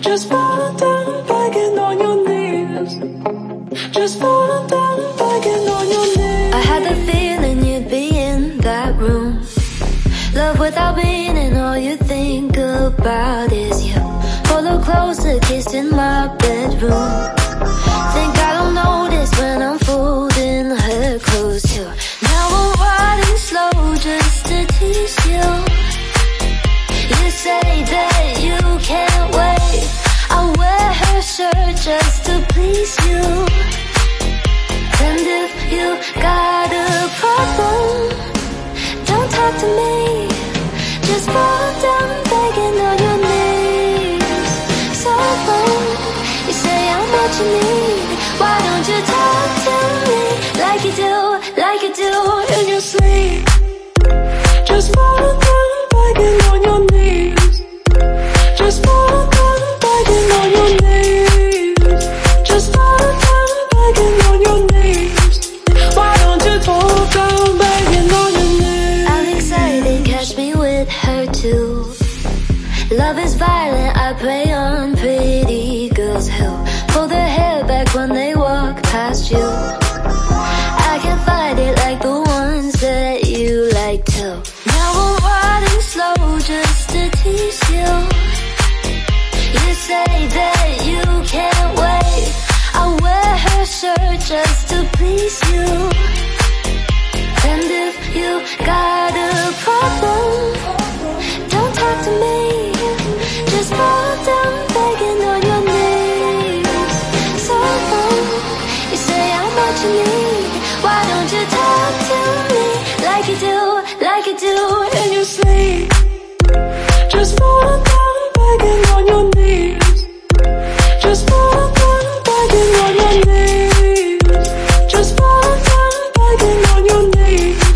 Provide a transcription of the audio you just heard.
Just fall down, begging on your knees. Just fall down, begging on your knees. I had the feeling you'd be in that room. Love without meaning, all you think about is you. Her closer, kiss in my bedroom. Her just to please you. And if you got a problem, don't talk to me. Just fall down begging on your knees. So long, you say how much you need. Why don't you talk to me Love is violent, I prey on pretty girls who pull their hair back when they walk past you. I can fight it like the ones that you like to. Now I'm riding slow just to tease you. You say that you can't wait. I wear her shirt just to please you. And if you got Why don't you talk to me like you do, like you do in your sleep? Just fall down, begging on your knees. Just fall down, begging on your knees. Just fall down, begging on your knees.